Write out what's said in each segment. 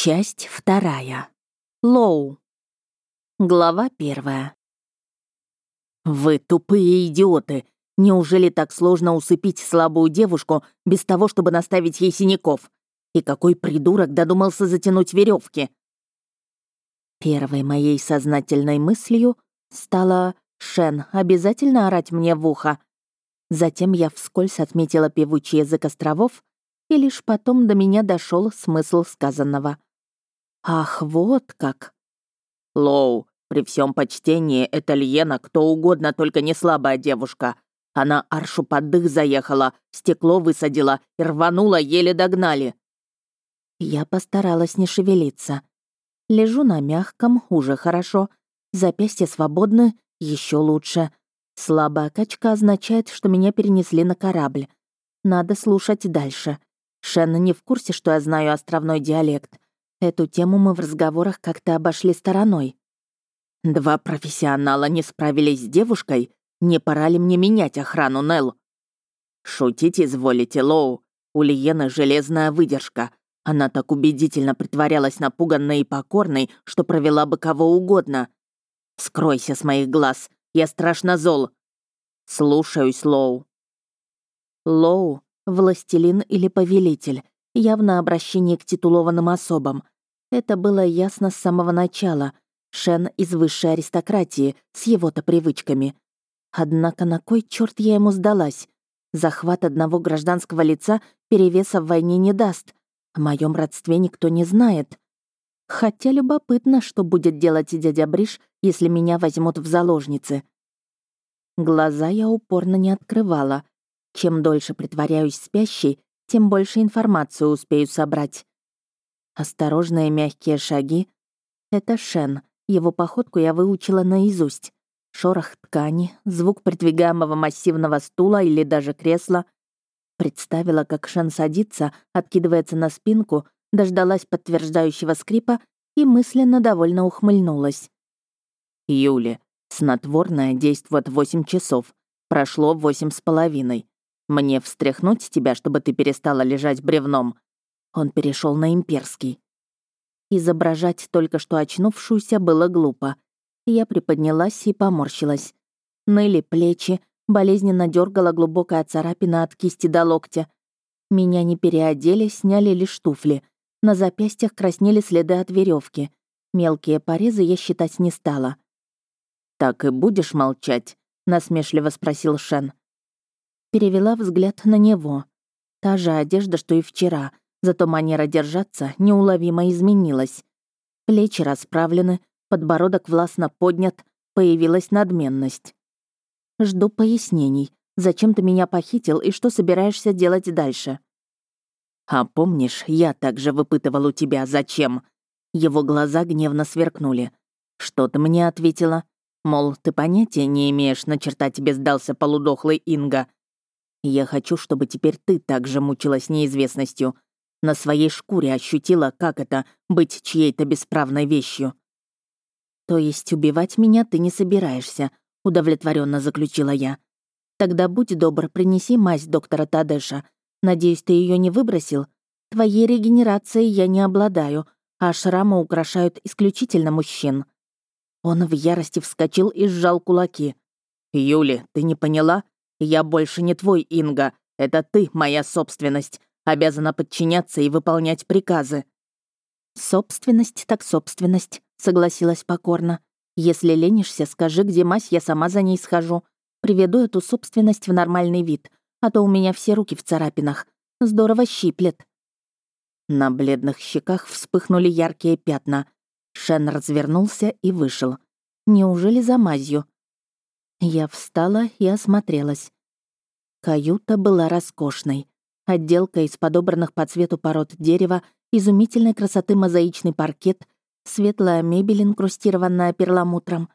Часть вторая. Лоу. Глава первая. «Вы тупые идиоты! Неужели так сложно усыпить слабую девушку без того, чтобы наставить ей синяков? И какой придурок додумался затянуть веревки? Первой моей сознательной мыслью стала «Шен, обязательно орать мне в ухо?» Затем я вскользь отметила певучий язык островов, и лишь потом до меня дошел смысл сказанного — Ах, вот как. Лоу, при всем почтении, это Льена кто угодно, только не слабая девушка. Она аршу под дых заехала, стекло высадила и рванула, еле догнали. Я постаралась не шевелиться. Лежу на мягком, уже хорошо. Запястья свободны, еще лучше. Слабая качка означает, что меня перенесли на корабль. Надо слушать дальше. Шен не в курсе, что я знаю островной диалект. Эту тему мы в разговорах как-то обошли стороной. Два профессионала не справились с девушкой. Не пора ли мне менять охрану, Нелл? Шутить изволите, Лоу. У Лиены железная выдержка. Она так убедительно притворялась напуганной и покорной, что провела бы кого угодно. Скройся с моих глаз. Я страшно зол. Слушаюсь, Лоу. Лоу — властелин или повелитель явно обращение к титулованным особам. Это было ясно с самого начала. Шен из высшей аристократии, с его-то привычками. Однако на кой черт я ему сдалась? Захват одного гражданского лица перевеса в войне не даст. О моем родстве никто не знает. Хотя любопытно, что будет делать дядя Бриш, если меня возьмут в заложницы. Глаза я упорно не открывала. Чем дольше притворяюсь спящей, тем больше информации успею собрать. Осторожные мягкие шаги — это Шен. Его походку я выучила наизусть. Шорох ткани, звук придвигаемого массивного стула или даже кресла. Представила, как Шен садится, откидывается на спинку, дождалась подтверждающего скрипа и мысленно довольно ухмыльнулась. «Юли, снотворное действует восемь часов. Прошло восемь с половиной. Мне встряхнуть тебя, чтобы ты перестала лежать бревном?» Он перешел на имперский. Изображать только что очнувшуюся было глупо. Я приподнялась и поморщилась. Ныли плечи, болезненно дергала глубокая царапина от кисти до локтя. Меня не переодели, сняли лишь туфли. На запястьях краснели следы от веревки. Мелкие порезы я считать не стала. «Так и будешь молчать?» — насмешливо спросил Шен. Перевела взгляд на него. Та же одежда, что и вчера, зато манера держаться неуловимо изменилась. Плечи расправлены, подбородок властно поднят, появилась надменность. «Жду пояснений. Зачем ты меня похитил и что собираешься делать дальше?» «А помнишь, я также выпытывал у тебя, зачем?» Его глаза гневно сверкнули. «Что ты мне ответила? Мол, ты понятия не имеешь, на черта тебе сдался полудохлый Инга, я хочу, чтобы теперь ты также мучилась неизвестностью. На своей шкуре ощутила, как это — быть чьей-то бесправной вещью. То есть убивать меня ты не собираешься, удовлетворенно заключила я. Тогда будь добр, принеси мазь доктора Тадеша. Надеюсь, ты ее не выбросил? Твоей регенерацией я не обладаю, а шрамы украшают исключительно мужчин. Он в ярости вскочил и сжал кулаки. «Юли, ты не поняла? «Я больше не твой, Инга. Это ты, моя собственность. Обязана подчиняться и выполнять приказы». «Собственность так собственность», — согласилась покорно. «Если ленишься, скажи, где мазь, я сама за ней схожу. Приведу эту собственность в нормальный вид, а то у меня все руки в царапинах. Здорово щиплет». На бледных щеках вспыхнули яркие пятна. Шен развернулся и вышел. Неужели за мазью? Я встала и осмотрелась. Каюта была роскошной. Отделка из подобранных по цвету пород дерева, изумительной красоты мозаичный паркет, светлая мебель, инкрустированная перламутром.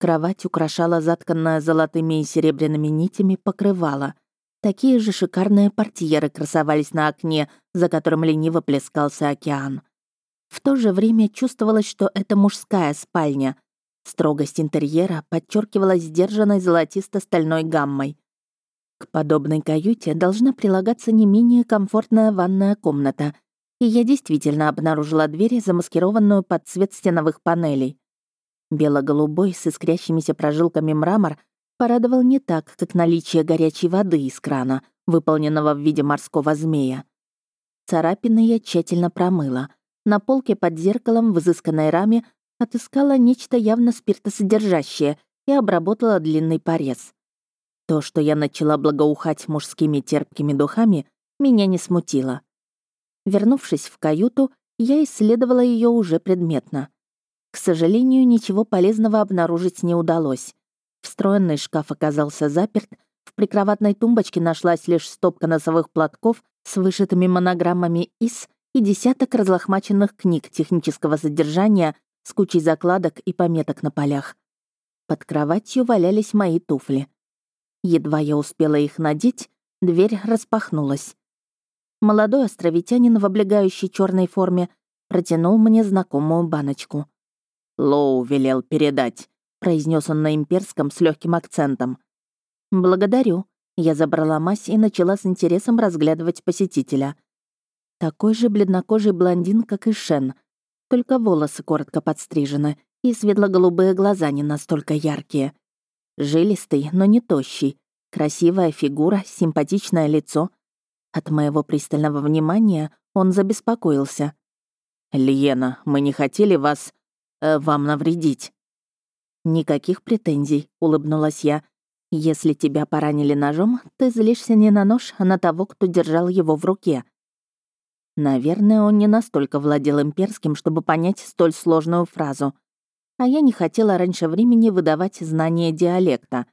Кровать украшала затканная золотыми и серебряными нитями покрывало. Такие же шикарные портьеры красовались на окне, за которым лениво плескался океан. В то же время чувствовалось, что это мужская спальня — Строгость интерьера подчеркивалась сдержанной золотисто-стальной гаммой. К подобной каюте должна прилагаться не менее комфортная ванная комната. и я действительно обнаружила дверь, замаскированную под цвет стеновых панелей. Бело-голубой с искрящимися прожилками мрамор порадовал не так, как наличие горячей воды из крана, выполненного в виде морского змея. Царапины я тщательно промыла. На полке под зеркалом в изысканной раме отыскала нечто явно спиртосодержащее и обработала длинный порез. То, что я начала благоухать мужскими терпкими духами, меня не смутило. Вернувшись в каюту, я исследовала ее уже предметно. К сожалению, ничего полезного обнаружить не удалось. Встроенный шкаф оказался заперт, в прикроватной тумбочке нашлась лишь стопка носовых платков с вышитыми монограммами ИС и десяток разлохмаченных книг технического содержания с кучей закладок и пометок на полях. Под кроватью валялись мои туфли. Едва я успела их надеть, дверь распахнулась. Молодой островитянин в облегающей черной форме протянул мне знакомую баночку. «Лоу велел передать», — произнес он на имперском с легким акцентом. «Благодарю». Я забрала мазь и начала с интересом разглядывать посетителя. Такой же бледнокожий блондин, как и Шен, только волосы коротко подстрижены, и светло-голубые глаза не настолько яркие. Жилистый, но не тощий. Красивая фигура, симпатичное лицо. От моего пристального внимания он забеспокоился. «Лиена, мы не хотели вас... Э, вам навредить». «Никаких претензий», — улыбнулась я. «Если тебя поранили ножом, ты злишься не на нож, а на того, кто держал его в руке». Наверное, он не настолько владел имперским, чтобы понять столь сложную фразу — а я не хотела раньше времени выдавать знание диалекта.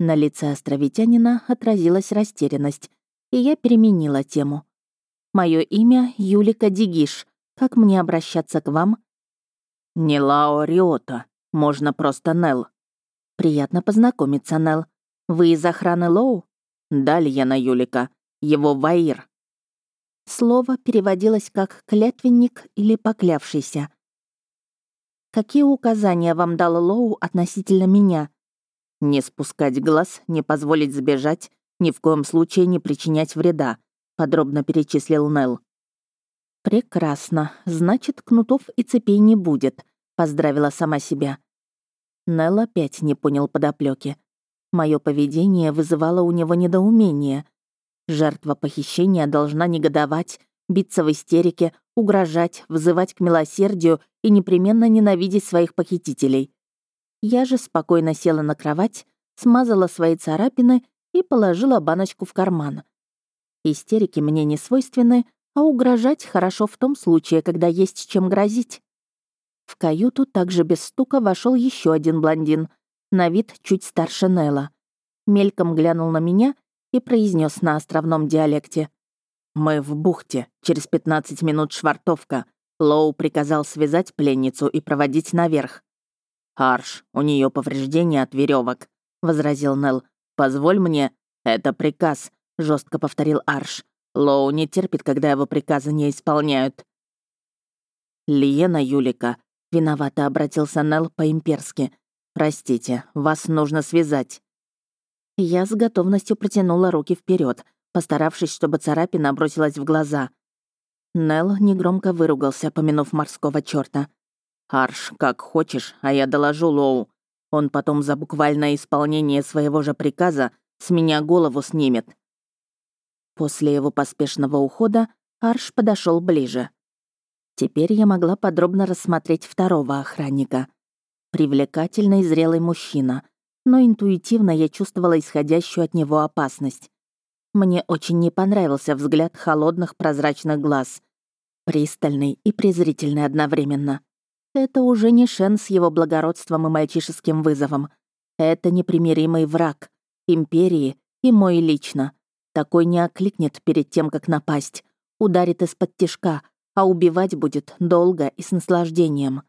На лице островитянина отразилась растерянность, и я переменила тему. Мое имя Юлика Дигиш. Как мне обращаться к вам?» «Не Лао Риото. Можно просто Нел». «Приятно познакомиться, Нел. Вы из охраны Лоу?» «Далее на Юлика. Его Ваир». Слово переводилось как «клятвенник» или «поклявшийся». Какие указания вам дал Лоу относительно меня? Не спускать глаз, не позволить сбежать, ни в коем случае не причинять вреда, подробно перечислил Нел. Прекрасно. Значит, кнутов и цепей не будет, поздравила сама себя. Нел опять не понял подоплеки. Мое поведение вызывало у него недоумение. Жертва похищения должна негодовать, биться в истерике, угрожать, вызывать к милосердию и непременно ненавидеть своих похитителей. Я же спокойно села на кровать, смазала свои царапины и положила баночку в карман. Истерики мне не свойственны, а угрожать хорошо в том случае, когда есть чем грозить. В каюту также без стука вошел еще один блондин, на вид чуть старше Нелла. Мельком глянул на меня и произнес на островном диалекте. «Мы в бухте. Через 15 минут швартовка. Лоу приказал связать пленницу и проводить наверх. «Арш, у нее повреждения от веревок, возразил Нел. «Позволь мне. Это приказ», — жестко повторил Арш. «Лоу не терпит, когда его приказы не исполняют». «Лиена Юлика», — виновато обратился Нел по-имперски. «Простите, вас нужно связать». Я с готовностью протянула руки вперед, постаравшись, чтобы царапина бросилась в глаза. Нел негромко выругался, помянув морского черта. «Арш, как хочешь, а я доложу Лоу. Он потом за буквальное исполнение своего же приказа с меня голову снимет». После его поспешного ухода Арш подошел ближе. Теперь я могла подробно рассмотреть второго охранника. Привлекательный зрелый мужчина, но интуитивно я чувствовала исходящую от него опасность. Мне очень не понравился взгляд холодных прозрачных глаз. Пристальный и презрительный одновременно. Это уже не Шен с его благородством и мальчишеским вызовом. Это непримиримый враг. Империи и мой лично. Такой не окликнет перед тем, как напасть. Ударит из-под тишка, а убивать будет долго и с наслаждением.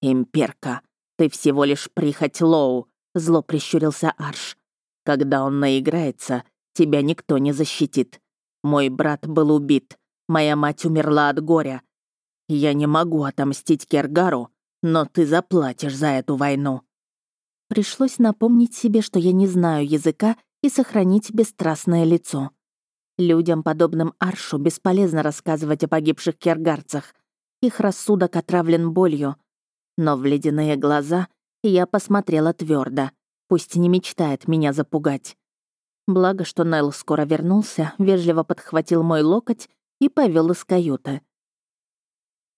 «Имперка, ты всего лишь прихоть Лоу», — зло прищурился Арш. «Когда он наиграется, Тебя никто не защитит. Мой брат был убит. Моя мать умерла от горя. Я не могу отомстить Кергару, но ты заплатишь за эту войну». Пришлось напомнить себе, что я не знаю языка, и сохранить бесстрастное лицо. Людям, подобным Аршу, бесполезно рассказывать о погибших кергарцах. Их рассудок отравлен болью. Но в ледяные глаза я посмотрела твердо. Пусть не мечтает меня запугать. Благо, что Нел скоро вернулся, вежливо подхватил мой локоть и повел из каюты.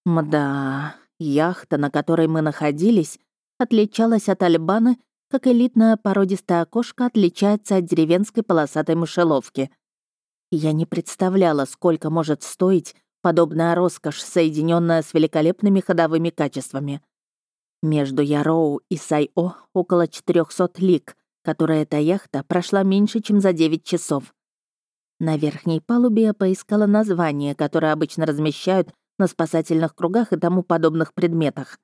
Мда, яхта, на которой мы находились, отличалась от Альбаны, как элитная породистая кошка отличается от деревенской полосатой мышеловки. Я не представляла, сколько может стоить подобная роскошь, соединенная с великолепными ходовыми качествами. Между Яроу и Сайо около 400 лиг, которая эта яхта прошла меньше, чем за 9 часов. На верхней палубе я поискала название, которое обычно размещают на спасательных кругах и тому подобных предметах.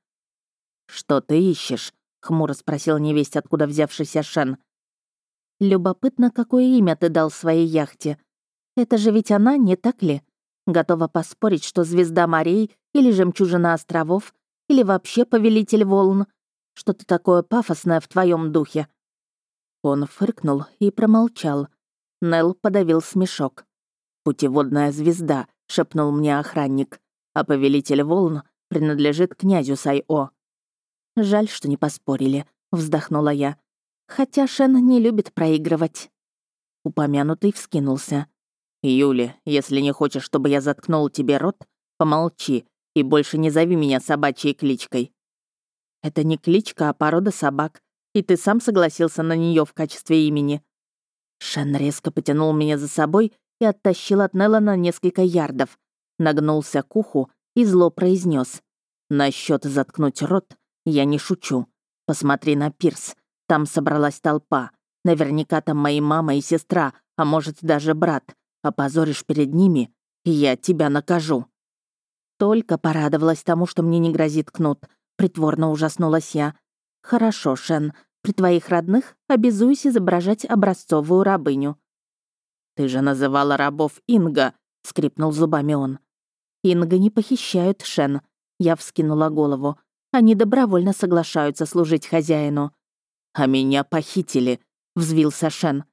«Что ты ищешь?» — хмуро спросил невесть, откуда взявшийся Шен. «Любопытно, какое имя ты дал своей яхте. Это же ведь она, не так ли? Готова поспорить, что звезда морей или жемчужина островов, или вообще повелитель волн. Что-то такое пафосное в твоем духе». Он фыркнул и промолчал. Нел подавил смешок. «Путеводная звезда», — шепнул мне охранник, «а повелитель волн принадлежит князю Сайо». «Жаль, что не поспорили», — вздохнула я. «Хотя Шен не любит проигрывать». Упомянутый вскинулся. «Юли, если не хочешь, чтобы я заткнул тебе рот, помолчи и больше не зови меня собачьей кличкой». «Это не кличка, а порода собак, и ты сам согласился на нее в качестве имени». Шен резко потянул меня за собой и оттащил от Нелла на несколько ярдов, нагнулся к уху и зло произнес: «Насчет заткнуть рот я не шучу. Посмотри на пирс. Там собралась толпа. Наверняка там мои мама и сестра, а может даже брат. Опозоришь перед ними, и я тебя накажу». Только порадовалась тому, что мне не грозит кнут. Притворно ужаснулась я. «Хорошо, Шен, при твоих родных обязуюсь изображать образцовую рабыню». «Ты же называла рабов Инга», — скрипнул зубами он. «Инга не похищают, Шен». Я вскинула голову. Они добровольно соглашаются служить хозяину. «А меня похитили», — взвился Шен.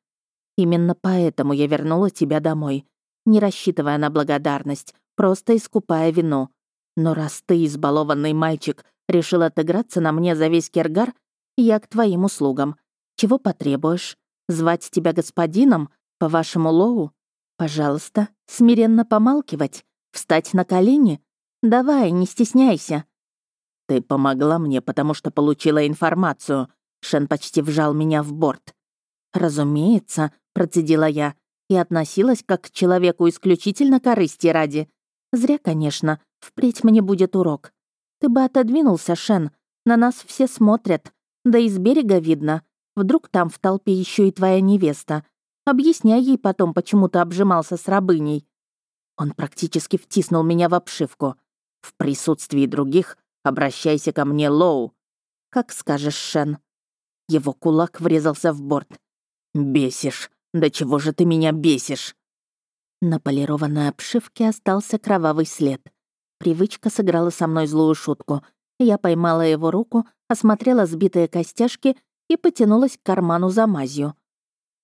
Именно поэтому я вернула тебя домой, не рассчитывая на благодарность, просто искупая вину. Но раз ты, избалованный мальчик, решил отыграться на мне за весь Кергар, я к твоим услугам. Чего потребуешь? Звать тебя господином? По вашему лоу? Пожалуйста, смиренно помалкивать, встать на колени? Давай, не стесняйся. Ты помогла мне, потому что получила информацию. Шен почти вжал меня в борт. Разумеется, процедила я, и относилась как к человеку исключительно корысти ради. Зря, конечно, впредь мне будет урок. Ты бы отодвинулся, Шен, на нас все смотрят. Да и с берега видно. Вдруг там в толпе еще и твоя невеста. Объясняй ей потом, почему ты обжимался с рабыней. Он практически втиснул меня в обшивку. В присутствии других обращайся ко мне, Лоу. Как скажешь, Шен. Его кулак врезался в борт. «Бесишь! Да чего же ты меня бесишь?» На полированной обшивке остался кровавый след. Привычка сыграла со мной злую шутку. Я поймала его руку, осмотрела сбитые костяшки и потянулась к карману за мазью.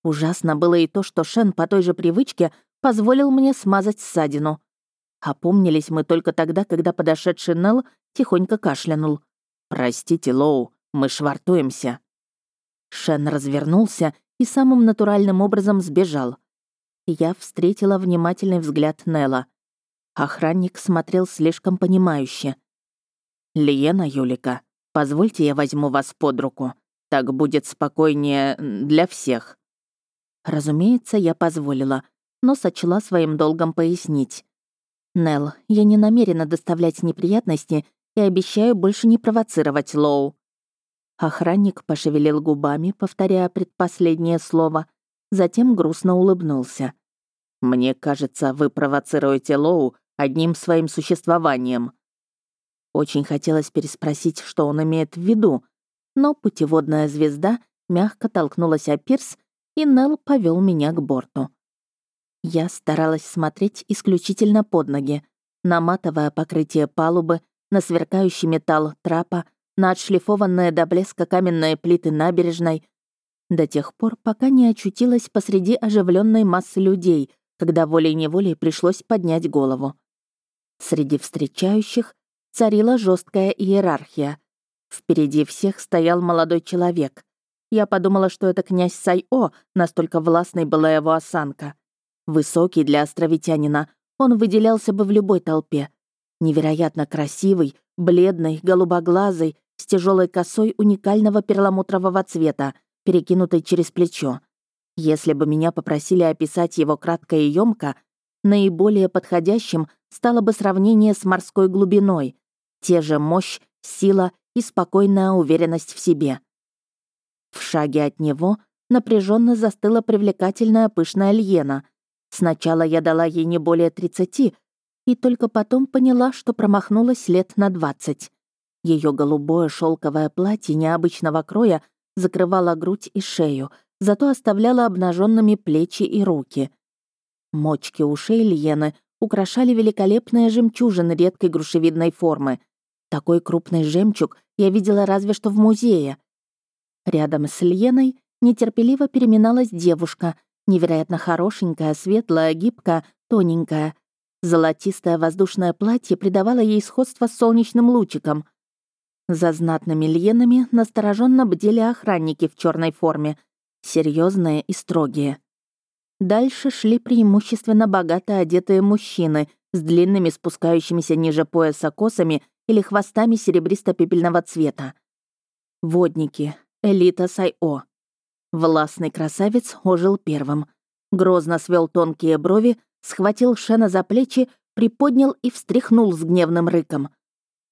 Ужасно было и то, что Шен по той же привычке позволил мне смазать ссадину. Опомнились мы только тогда, когда подошедший Нелл тихонько кашлянул. «Простите, Лоу, мы швартуемся». Шен развернулся и самым натуральным образом сбежал. Я встретила внимательный взгляд Нелла. Охранник смотрел слишком понимающе. «Лиена Юлика, позвольте я возьму вас под руку. Так будет спокойнее для всех». Разумеется, я позволила, но сочла своим долгом пояснить. «Нелл, я не намерена доставлять неприятности и обещаю больше не провоцировать Лоу. Охранник пошевелил губами, повторяя предпоследнее слово, затем грустно улыбнулся. «Мне кажется, вы провоцируете Лоу одним своим существованием». Очень хотелось переспросить, что он имеет в виду, но путеводная звезда мягко толкнулась о пирс, и Нелл повел меня к борту. Я старалась смотреть исключительно под ноги, на матовое покрытие палубы, на сверкающий металл трапа, на отшлифованные до блеска каменные плиты набережной, до тех пор, пока не очутилась посреди оживленной массы людей, когда волей-неволей пришлось поднять голову. Среди встречающих царила жесткая иерархия. Впереди всех стоял молодой человек. Я подумала, что это князь Сайо, настолько властной была его осанка. Высокий для островитянина, он выделялся бы в любой толпе. Невероятно красивый, бледный, голубоглазый, с тяжелой косой уникального перламутрового цвета, перекинутой через плечо. Если бы меня попросили описать его кратко и ёмко, наиболее подходящим стало бы сравнение с морской глубиной. Те же мощь, сила и спокойная уверенность в себе. В шаге от него напряженно застыла привлекательная пышная льена. Сначала я дала ей не более тридцати, и только потом поняла, что промахнулась лет на двадцать. Ее голубое шелковое платье необычного кроя закрывало грудь и шею, зато оставляло обнаженными плечи и руки. Мочки ушей Льены украшали великолепные жемчужины редкой грушевидной формы. Такой крупный жемчуг я видела разве что в музее. Рядом с Льеной нетерпеливо переминалась девушка, невероятно хорошенькая, светлая, гибкая, тоненькая. Золотистое воздушное платье придавало ей сходство с солнечным лучиком. За знатными льенами настороженно бдели охранники в черной форме, серьезные и строгие. Дальше шли преимущественно богато одетые мужчины с длинными спускающимися ниже пояса косами или хвостами серебристо-пепельного цвета. Водники, элита Сайо. Властный красавец ожил первым. Грозно свел тонкие брови, схватил Шена за плечи, приподнял и встряхнул с гневным рыком.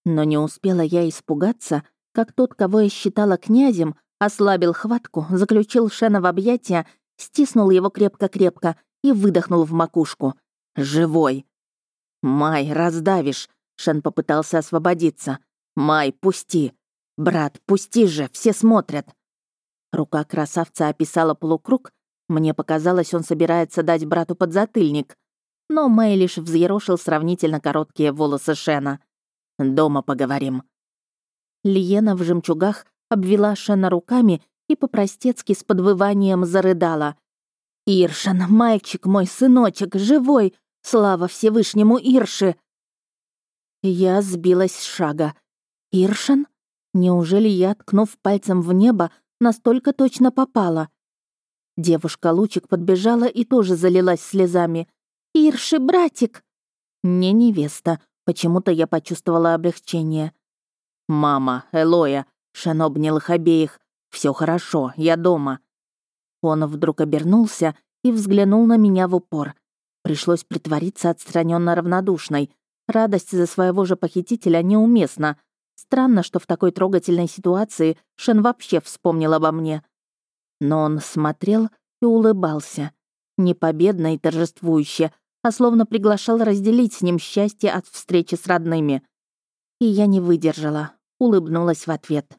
Но не успела я испугаться, как тот, кого я считала князем, ослабил хватку, заключил Шена в объятия, стиснул его крепко-крепко и выдохнул в макушку. «Живой!» «Май, раздавишь!» — Шен попытался освободиться. «Май, пусти! Брат, пусти же, все смотрят!» Рука красавца описала полукруг. Мне показалось, он собирается дать брату подзатыльник но Мэй лишь взъерошил сравнительно короткие волосы Шена. «Дома поговорим». Лиена в жемчугах обвела Шена руками и по-простецки с подвыванием зарыдала. «Иршан, мальчик мой, сыночек, живой! Слава Всевышнему Ирше!» Я сбилась с шага. «Иршан? Неужели я, ткнув пальцем в небо, настолько точно попала?» Девушка-лучик подбежала и тоже залилась слезами. «Ирши, братик!» «Не невеста», почему-то я почувствовала облегчение. «Мама, Элоя», — Шен обнял их обеих. Все хорошо, я дома». Он вдруг обернулся и взглянул на меня в упор. Пришлось притвориться отстраненно равнодушной. Радость за своего же похитителя неуместна. Странно, что в такой трогательной ситуации Шен вообще вспомнил обо мне. Но он смотрел и улыбался. Не победно и торжествующе, а словно приглашал разделить с ним счастье от встречи с родными. И я не выдержала, улыбнулась в ответ.